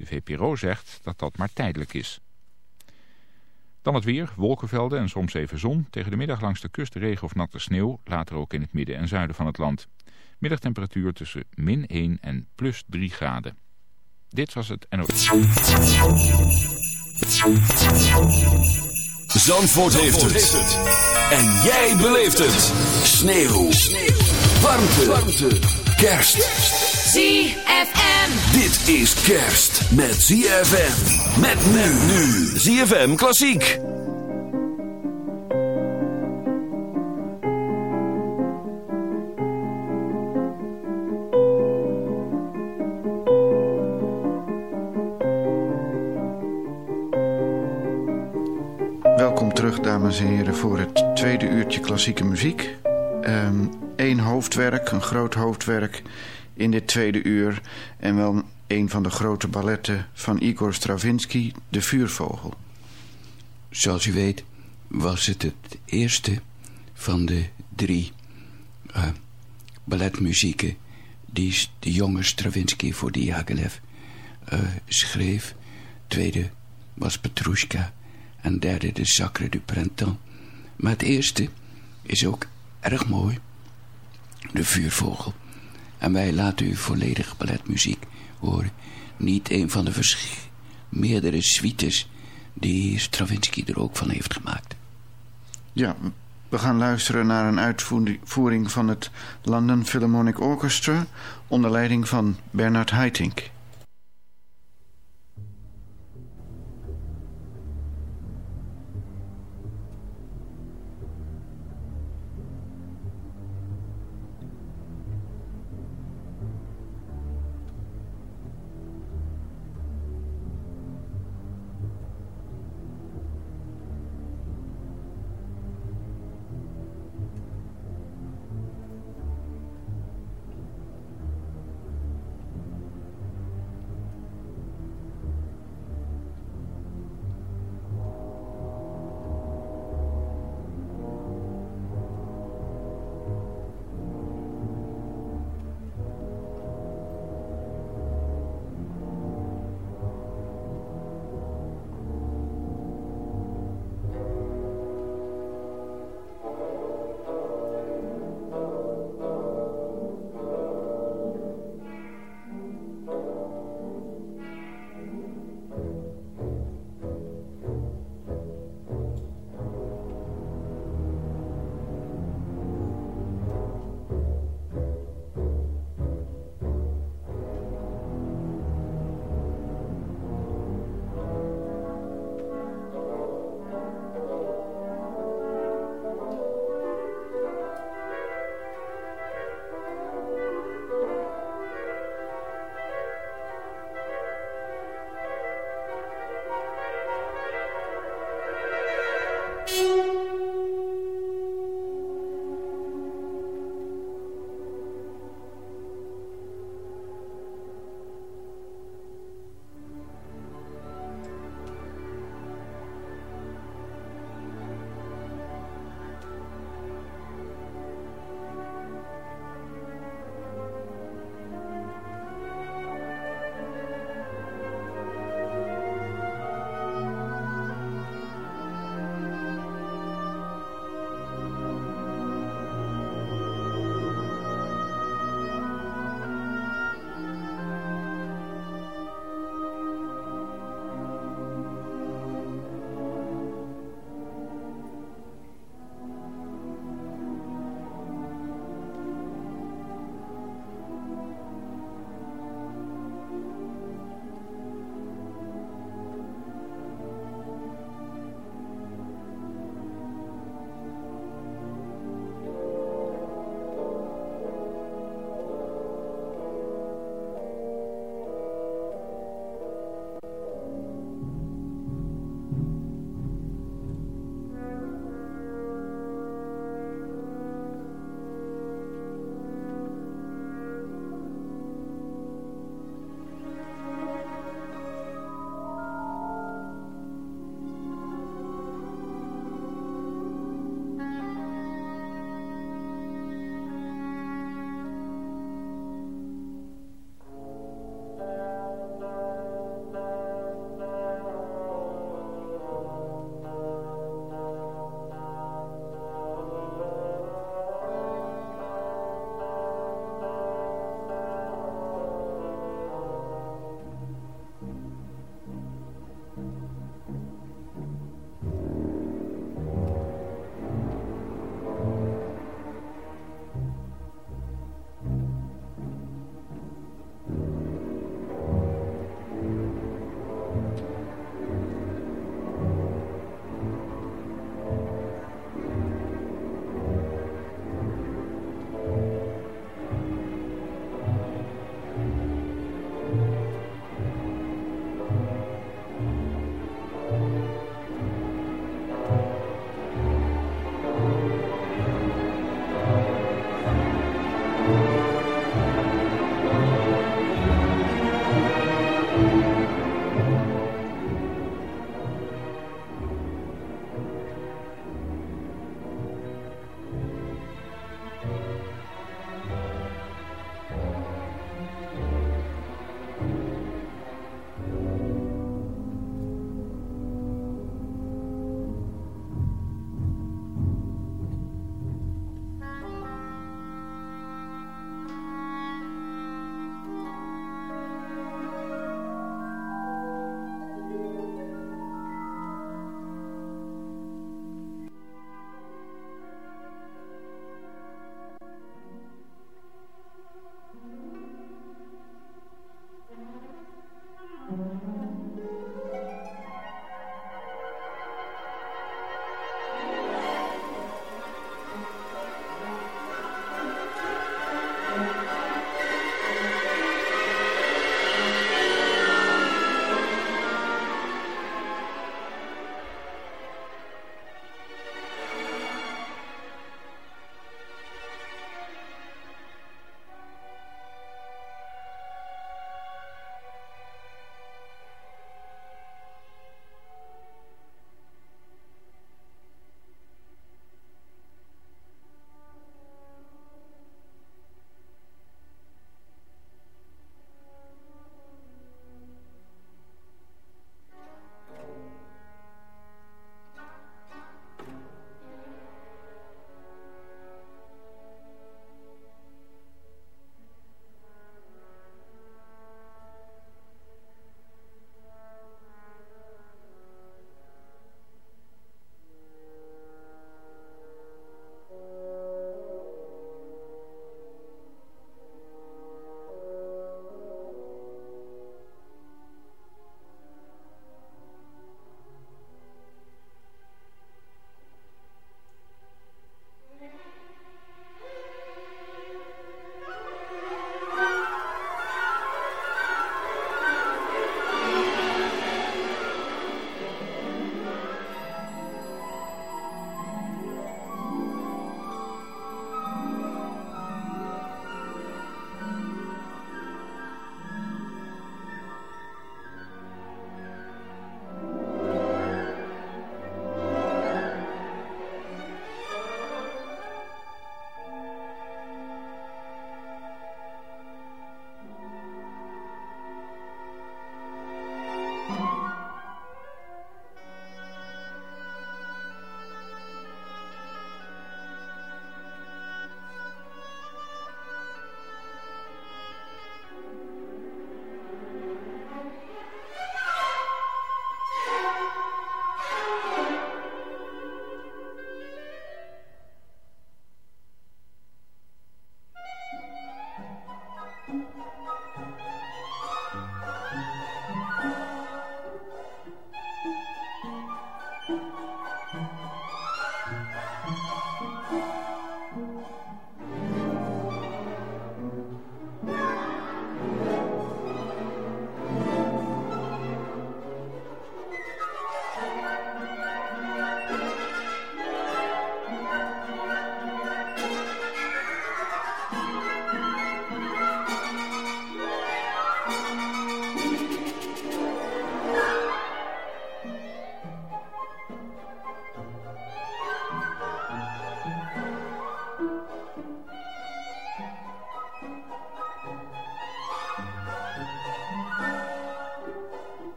De VPRO zegt dat dat maar tijdelijk is. Dan het weer, wolkenvelden en soms even zon. Tegen de middag langs de kust regen of natte sneeuw. Later ook in het midden en zuiden van het land. Middagtemperatuur tussen min 1 en plus 3 graden. Dit was het NOS. Zandvoort, heeft, het. En jij beleeft het. Sneeuw. Warmte. Kerst. ZFM. Dit is kerst met ZFM. Met nu nu. ZFM Klassiek. Welkom terug, dames en heren, voor het tweede uurtje klassieke muziek. Eén hoofdwerk, een groot hoofdwerk in dit tweede uur... en wel een van de grote balletten van Igor Stravinsky, De Vuurvogel. Zoals u weet was het het eerste van de drie uh, balletmuzieken... die de jonge Stravinsky voor Diaghilev uh, schreef. Tweede was Petrushka en derde de Sacre du Printemps. Maar het eerste is ook erg mooi, de vuurvogel. En wij laten u volledig balletmuziek horen. Niet een van de meerdere suites die Stravinsky er ook van heeft gemaakt. Ja, we gaan luisteren naar een uitvoering van het London Philharmonic Orchestra... onder leiding van Bernard Haitink.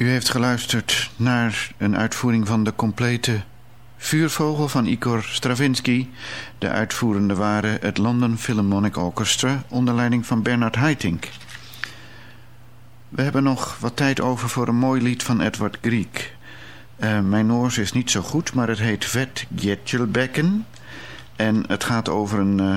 U heeft geluisterd naar een uitvoering van de complete Vuurvogel van Igor Stravinsky. De uitvoerende waren het London Philharmonic Orchestra onder leiding van Bernard Haitink. We hebben nog wat tijd over voor een mooi lied van Edward Grieg. Uh, mijn Noors is niet zo goed, maar het heet Vet Gjetjelbekken. En het gaat over een, uh,